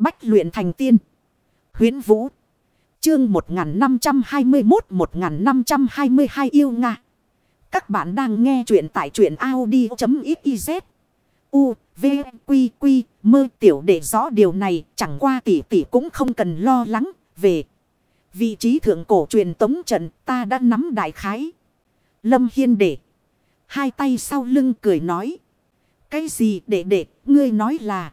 Bách luyện thành tiên. Huyến Vũ. Chương 1521-1522 yêu Nga. Các bạn đang nghe truyện tại truyện Audi.xyz. U, V, Quy, Quy, mơ tiểu để rõ điều này chẳng qua tỷ tỷ cũng không cần lo lắng về. Vị trí thượng cổ truyền tống trận ta đã nắm đại khái. Lâm Hiên để. Hai tay sau lưng cười nói. Cái gì để để ngươi nói là.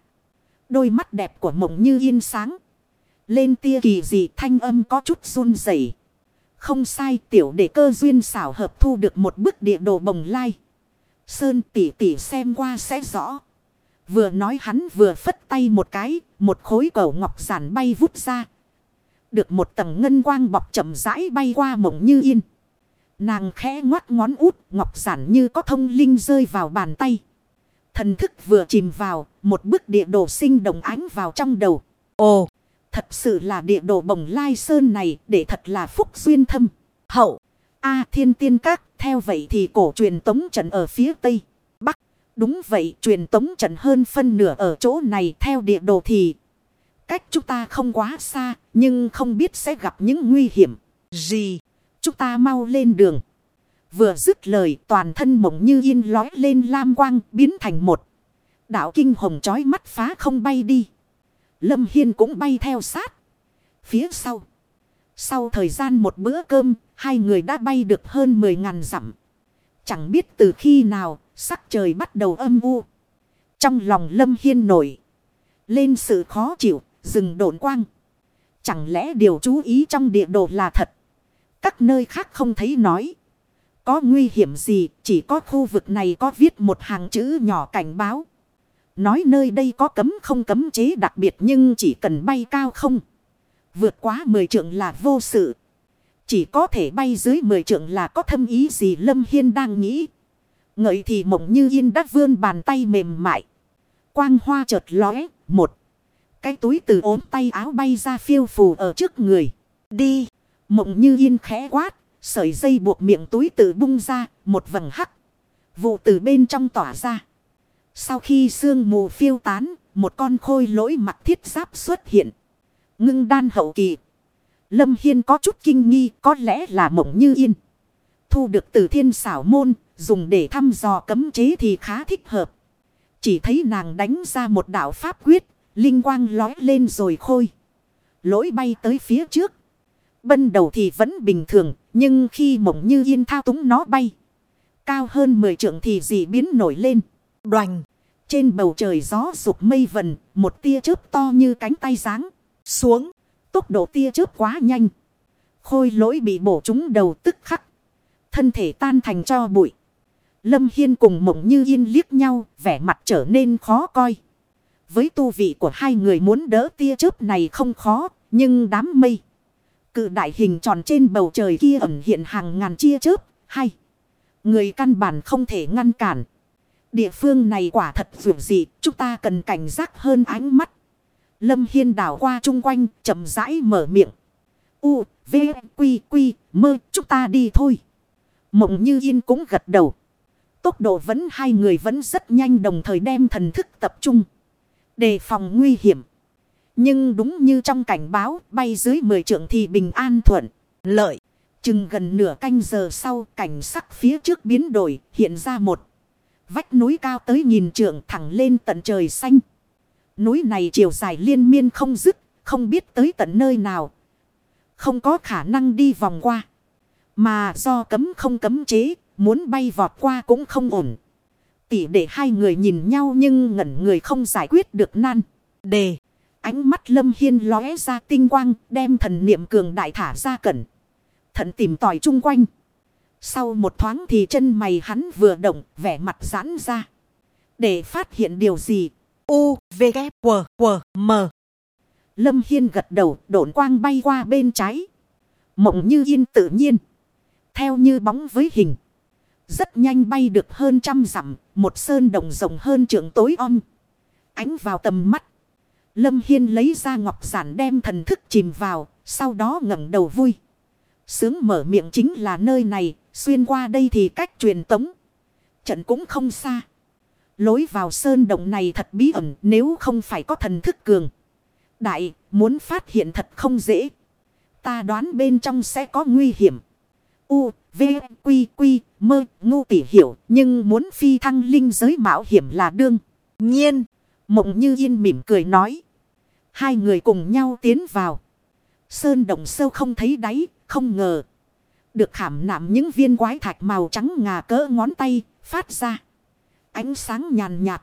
Đôi mắt đẹp của mộng như yên sáng. Lên tia kỳ dị thanh âm có chút run rẩy. Không sai tiểu đệ cơ duyên xảo hợp thu được một bức địa đồ bồng lai. Sơn tỉ tỉ xem qua sẽ rõ. Vừa nói hắn vừa phất tay một cái, một khối cầu ngọc giản bay vút ra. Được một tầng ngân quang bọc chậm rãi bay qua mộng như yên. Nàng khẽ ngoắt ngón út, ngọc giản như có thông linh rơi vào bàn tay. Thần thức vừa chìm vào, một bức địa đồ sinh đồng ánh vào trong đầu. Ồ, thật sự là địa đồ bồng lai sơn này để thật là phúc duyên thâm. Hậu, A thiên tiên các, theo vậy thì cổ truyền tống trận ở phía tây, bắc. Đúng vậy, truyền tống trận hơn phân nửa ở chỗ này theo địa đồ thì cách chúng ta không quá xa, nhưng không biết sẽ gặp những nguy hiểm gì. Chúng ta mau lên đường. Vừa dứt lời toàn thân mộng như yên lói lên lam quang biến thành một. Đạo kinh hồng chói mắt phá không bay đi. Lâm Hiên cũng bay theo sát. Phía sau. Sau thời gian một bữa cơm, hai người đã bay được hơn 10 ngàn dặm. Chẳng biết từ khi nào, sắc trời bắt đầu âm u. Trong lòng Lâm Hiên nổi. Lên sự khó chịu, rừng độn quang. Chẳng lẽ điều chú ý trong địa đồ là thật? Các nơi khác không thấy nói. Có nguy hiểm gì, chỉ có khu vực này có viết một hàng chữ nhỏ cảnh báo. Nói nơi đây có cấm không cấm chế đặc biệt nhưng chỉ cần bay cao không. Vượt quá 10 trượng là vô sự. Chỉ có thể bay dưới 10 trượng là có thâm ý gì Lâm Hiên đang nghĩ. Ngợi thì mộng như yên đắt vươn bàn tay mềm mại. Quang hoa chợt lóe, một. Cái túi từ ốm tay áo bay ra phiêu phù ở trước người. Đi, mộng như yên khẽ quát, sợi dây buộc miệng túi tự bung ra, một vầng hắc. Vụ từ bên trong tỏa ra. Sau khi sương mù phiêu tán, một con khôi lỗi mặt thiết giáp xuất hiện. Ngưng đan hậu kỳ. Lâm Hiên có chút kinh nghi, có lẽ là mộng như yên. Thu được từ thiên xảo môn, dùng để thăm dò cấm chế thì khá thích hợp. Chỉ thấy nàng đánh ra một đạo pháp quyết, linh quang lói lên rồi khôi. Lỗi bay tới phía trước. Bân đầu thì vẫn bình thường, nhưng khi mộng như yên thao túng nó bay. Cao hơn 10 trượng thì dị biến nổi lên. Đoành. Trên bầu trời gió rụt mây vần, một tia chớp to như cánh tay giáng. Xuống. Tốc độ tia chớp quá nhanh. Khôi lỗi bị bổ trúng đầu tức khắc. Thân thể tan thành cho bụi. Lâm Hiên cùng mộng như yên liếc nhau, vẻ mặt trở nên khó coi. Với tu vị của hai người muốn đỡ tia chớp này không khó, nhưng đám mây. Cự đại hình tròn trên bầu trời kia ẩn hiện hàng ngàn chia chớp, hay. Người căn bản không thể ngăn cản. Địa phương này quả thật dù gì, chúng ta cần cảnh giác hơn ánh mắt. Lâm Hiên đảo qua chung quanh, chậm rãi mở miệng. U, V, Quy, Quy, mơ, chúng ta đi thôi. Mộng như yên cũng gật đầu. Tốc độ vẫn hai người vẫn rất nhanh đồng thời đem thần thức tập trung. Đề phòng nguy hiểm. Nhưng đúng như trong cảnh báo bay dưới 10 trượng thì bình an thuận, lợi. Chừng gần nửa canh giờ sau cảnh sắc phía trước biến đổi hiện ra một. Vách núi cao tới nhìn trượng thẳng lên tận trời xanh. Núi này chiều dài liên miên không dứt, không biết tới tận nơi nào. Không có khả năng đi vòng qua. Mà do cấm không cấm chế, muốn bay vọt qua cũng không ổn. Tỷ để hai người nhìn nhau nhưng ngẩn người không giải quyết được nan. Đề. Ánh mắt lâm hiên lóe ra tinh quang, đem thần niệm cường đại thả ra cẩn. Thận tìm tòi chung quanh. Sau một thoáng thì chân mày hắn vừa động, vẻ mặt giãn ra. Để phát hiện điều gì? U, V, K, W, W, M. Lâm Hiên gật đầu, độn quang bay qua bên trái. Mộng như yên tự nhiên. Theo như bóng với hình. Rất nhanh bay được hơn trăm dặm, một sơn đồng rộng hơn trượng tối om. Ánh vào tầm mắt. Lâm Hiên lấy ra ngọc giản đem thần thức chìm vào, sau đó ngẩng đầu vui. Sướng mở miệng chính là nơi này, xuyên qua đây thì cách truyền tống. Trận cũng không xa. Lối vào sơn động này thật bí ẩn nếu không phải có thần thức cường. Đại, muốn phát hiện thật không dễ. Ta đoán bên trong sẽ có nguy hiểm. U, V, Quy, Quy, Mơ, ngu tỉ hiểu. Nhưng muốn phi thăng linh giới mạo hiểm là đương. Nhiên, mộng như yên mỉm cười nói. Hai người cùng nhau tiến vào. Sơn động sâu không thấy đáy, không ngờ. Được khảm nạm những viên quái thạch màu trắng ngà cỡ ngón tay, phát ra. Ánh sáng nhàn nhạt.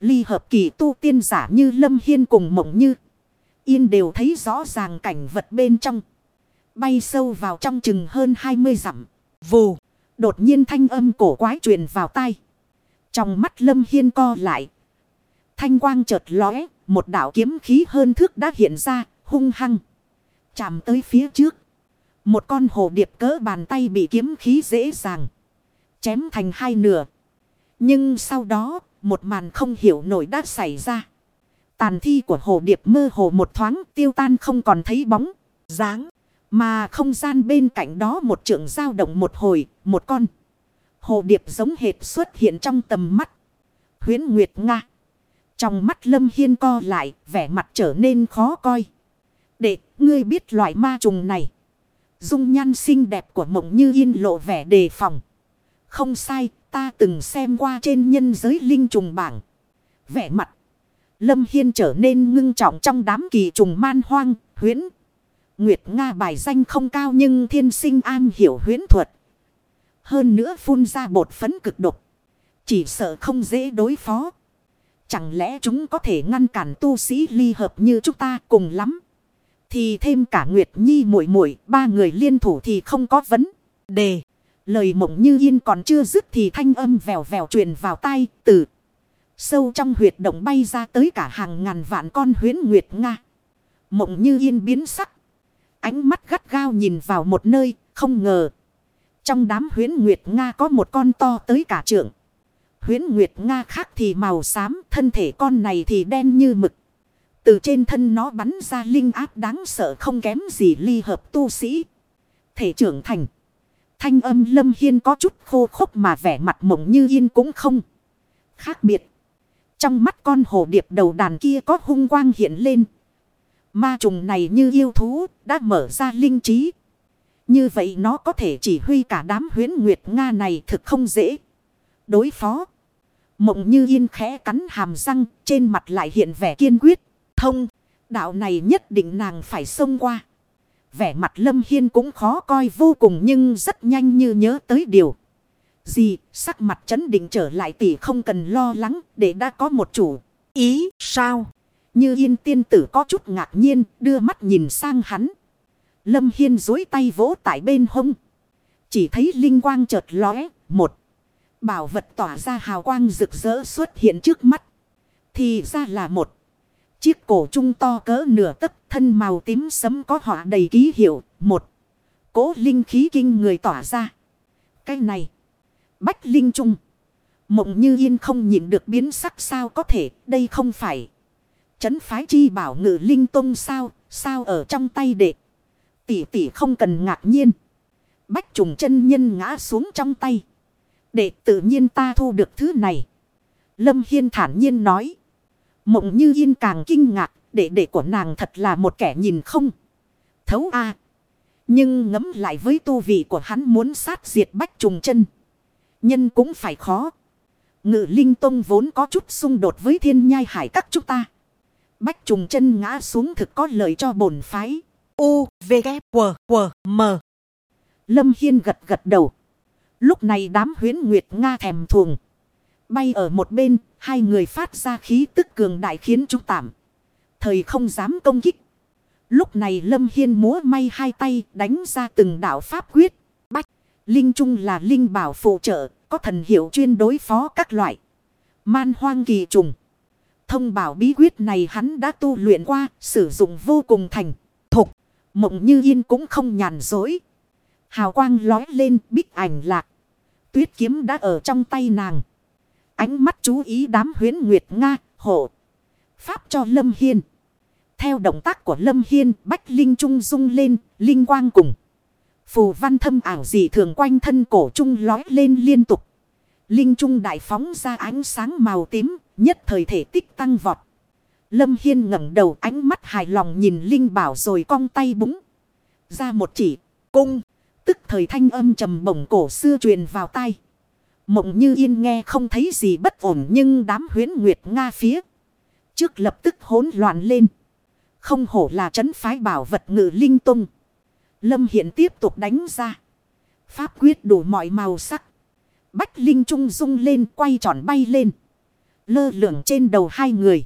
Ly hợp kỳ tu tiên giả như Lâm Hiên cùng mộng như. Yên đều thấy rõ ràng cảnh vật bên trong. Bay sâu vào trong chừng hơn 20 dặm. Vù. Đột nhiên thanh âm cổ quái truyền vào tai. Trong mắt Lâm Hiên co lại. Thanh quang chợt lóe. Một đảo kiếm khí hơn thước đã hiện ra. Hung hăng. Chạm tới phía trước. Một con hồ điệp cỡ bàn tay bị kiếm khí dễ dàng. Chém thành hai nửa. Nhưng sau đó. Một màn không hiểu nổi đã xảy ra. Tàn thi của hồ điệp mơ hồ một thoáng tiêu tan không còn thấy bóng. dáng. Mà không gian bên cạnh đó một trường dao động một hồi, một con. Hồ điệp giống hệt xuất hiện trong tầm mắt. Huyến Nguyệt Nga. Trong mắt Lâm Hiên co lại, vẻ mặt trở nên khó coi. Để, ngươi biết loại ma trùng này. Dung nhan xinh đẹp của mộng như yên lộ vẻ đề phòng. Không sai, ta từng xem qua trên nhân giới linh trùng bảng. Vẻ mặt. Lâm Hiên trở nên ngưng trọng trong đám kỳ trùng man hoang, huyến. Nguyệt Nga bài danh không cao nhưng thiên sinh an hiểu huyến thuật. Hơn nữa phun ra bột phấn cực độc. Chỉ sợ không dễ đối phó. Chẳng lẽ chúng có thể ngăn cản tu sĩ ly hợp như chúng ta cùng lắm. Thì thêm cả Nguyệt Nhi muội muội ba người liên thủ thì không có vấn đề. Lời mộng như yên còn chưa dứt thì thanh âm vèo vèo truyền vào tai từ. Sâu trong huyệt động bay ra tới cả hàng ngàn vạn con huyến Nguyệt Nga. Mộng như yên biến sắc. Ánh mắt gắt gao nhìn vào một nơi, không ngờ. Trong đám huyến Nguyệt Nga có một con to tới cả trượng. Huyến Nguyệt Nga khác thì màu xám, thân thể con này thì đen như mực. Từ trên thân nó bắn ra linh áp đáng sợ không kém gì ly hợp tu sĩ. Thể trưởng thành. Thanh âm lâm hiên có chút khô khốc mà vẻ mặt mộng như yên cũng không. Khác biệt. Trong mắt con hồ điệp đầu đàn kia có hung quang hiện lên. Ma trùng này như yêu thú, đã mở ra linh trí. Như vậy nó có thể chỉ huy cả đám huyến nguyệt Nga này thực không dễ. Đối phó. Mộng như yên khẽ cắn hàm răng, trên mặt lại hiện vẻ kiên quyết. Thông, đạo này nhất định nàng phải xông qua. Vẻ mặt lâm hiên cũng khó coi vô cùng nhưng rất nhanh như nhớ tới điều. Gì, sắc mặt chấn định trở lại tỷ không cần lo lắng để đã có một chủ. Ý, sao? Như yên tiên tử có chút ngạc nhiên, đưa mắt nhìn sang hắn. Lâm Hiên dối tay vỗ tại bên hông. Chỉ thấy linh quang chợt lóe, một. Bảo vật tỏa ra hào quang rực rỡ xuất hiện trước mắt. Thì ra là một. Chiếc cổ trung to cỡ nửa tấc thân màu tím sấm có họa đầy ký hiệu. Một. Cố linh khí kinh người tỏa ra. Cái này. Bách linh trung. Mộng như yên không nhìn được biến sắc sao có thể. Đây không phải. Chấn phái chi bảo ngự linh tông sao, sao ở trong tay đệ. Tỷ tỷ không cần ngạc nhiên. Bách trùng chân nhân ngã xuống trong tay. Đệ tự nhiên ta thu được thứ này. Lâm Hiên thản nhiên nói. Mộng như yên càng kinh ngạc, đệ đệ của nàng thật là một kẻ nhìn không. Thấu a Nhưng ngấm lại với tu vị của hắn muốn sát diệt bách trùng chân. Nhân cũng phải khó. Ngự linh tông vốn có chút xung đột với thiên nhai hải các chúng ta. Bách trùng chân ngã xuống thực có lợi cho bổn phái. U, V, K, W, W, M. Lâm Hiên gật gật đầu. Lúc này đám huyến nguyệt Nga thèm thuồng. Bay ở một bên, hai người phát ra khí tức cường đại khiến chúng tạm. Thời không dám công kích. Lúc này Lâm Hiên múa may hai tay đánh ra từng đạo pháp quyết. Bách, Linh Trung là Linh bảo phụ trợ, có thần hiệu chuyên đối phó các loại. Man hoang kỳ trùng. Thông bảo bí quyết này hắn đã tu luyện qua, sử dụng vô cùng thành, thục. Mộng như yên cũng không nhàn dối. Hào quang lói lên bích ảnh lạc. Tuyết kiếm đã ở trong tay nàng. Ánh mắt chú ý đám huyến nguyệt Nga, hộ. Pháp cho Lâm Hiên. Theo động tác của Lâm Hiên, Bách Linh Trung rung lên, Linh Quang cùng. Phù văn thâm ảo dị thường quanh thân cổ trung lói lên liên tục. Linh Trung đại phóng ra ánh sáng màu tím, nhất thời thể tích tăng vọt. Lâm Hiên ngẩng đầu ánh mắt hài lòng nhìn Linh Bảo rồi cong tay búng. Ra một chỉ, cung, tức thời thanh âm trầm bổng cổ xưa truyền vào tai. Mộng như yên nghe không thấy gì bất ổn nhưng đám huyến nguyệt Nga phía. Trước lập tức hỗn loạn lên. Không hổ là trấn phái bảo vật ngự linh tung. Lâm hiện tiếp tục đánh ra. Pháp quyết đủ mọi màu sắc. Bách Linh Trung rung lên quay tròn bay lên. Lơ lửng trên đầu hai người.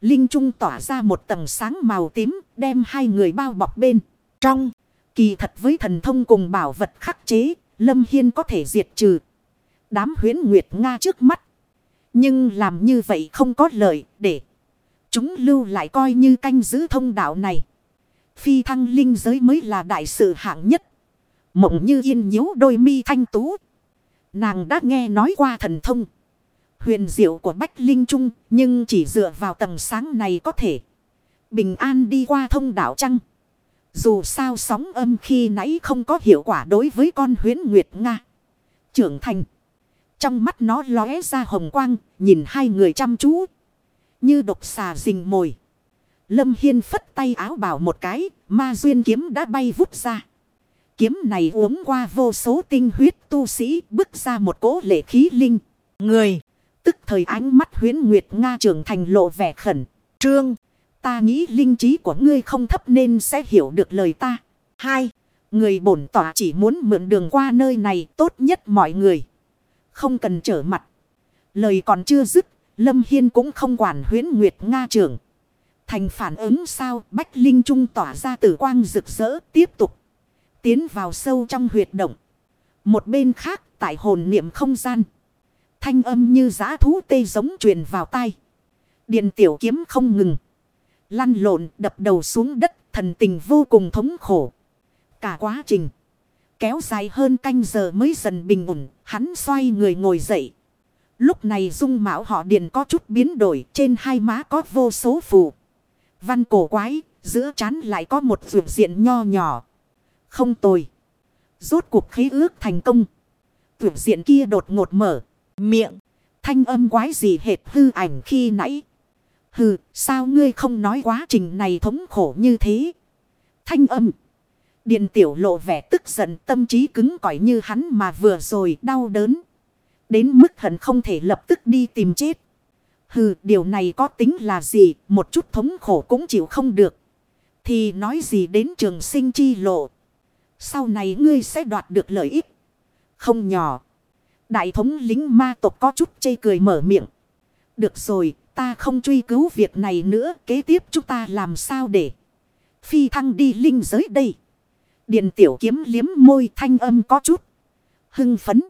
Linh Trung tỏa ra một tầng sáng màu tím đem hai người bao bọc bên. Trong, kỳ thật với thần thông cùng bảo vật khắc chế, Lâm Hiên có thể diệt trừ. Đám huyến nguyệt Nga trước mắt. Nhưng làm như vậy không có lợi để chúng lưu lại coi như canh giữ thông đạo này. Phi thăng linh giới mới là đại sự hạng nhất. Mộng như yên nhíu đôi mi thanh tú. Nàng đã nghe nói qua thần thông. Huyền diệu của Bách Linh Trung. Nhưng chỉ dựa vào tầng sáng này có thể. Bình an đi qua thông đảo trăng. Dù sao sóng âm khi nãy không có hiệu quả đối với con huyến Nguyệt Nga. Trưởng thành. Trong mắt nó lóe ra hồng quang. Nhìn hai người chăm chú. Như độc xà rình mồi. Lâm Hiên phất tay áo bảo một cái. Ma duyên kiếm đã bay vút ra. Kiếm này uống qua vô số tinh huyết tu sĩ bước ra một cỗ lệ khí linh. Người, tức thời ánh mắt huyến Nguyệt Nga trưởng thành lộ vẻ khẩn. Trương, ta nghĩ linh trí của ngươi không thấp nên sẽ hiểu được lời ta. Hai, người bổn tỏa chỉ muốn mượn đường qua nơi này tốt nhất mọi người. Không cần trở mặt. Lời còn chưa dứt, Lâm Hiên cũng không quản huyến Nguyệt Nga trưởng. Thành phản ứng sao Bách Linh Trung tỏa ra tử quang rực rỡ tiếp tục tiến vào sâu trong huyệt động. Một bên khác tại hồn niệm không gian. Thanh âm như giã thú tê giống truyền vào tai. Điện tiểu kiếm không ngừng. Lăn lộn, đập đầu xuống đất, thần tình vô cùng thống khổ. Cả quá trình. Kéo dài hơn canh giờ mới dần bình ổn. Hắn xoay người ngồi dậy. Lúc này dung mạo họ điền có chút biến đổi. Trên hai má có vô số phù. Văn cổ quái. Giữa chán lại có một vượt diện nho nhỏ. Không tồi. Rốt cuộc khí ước thành công. Vượt diện kia đột ngột mở. Miệng. Thanh âm quái gì hệt hư ảnh khi nãy. Hừ, sao ngươi không nói quá trình này thống khổ như thế? Thanh âm. Điện tiểu lộ vẻ tức giận tâm trí cứng cỏi như hắn mà vừa rồi đau đớn. Đến mức hận không thể lập tức đi tìm chết. Hừ, điều này có tính là gì, một chút thống khổ cũng chịu không được. Thì nói gì đến trường sinh chi lộ. Sau này ngươi sẽ đoạt được lợi ích. Không nhỏ. Đại thống lính ma tộc có chút chê cười mở miệng. Được rồi, ta không truy cứu việc này nữa. Kế tiếp chúng ta làm sao để phi thăng đi linh giới đây. Điện tiểu kiếm liếm môi thanh âm có chút. Hưng phấn.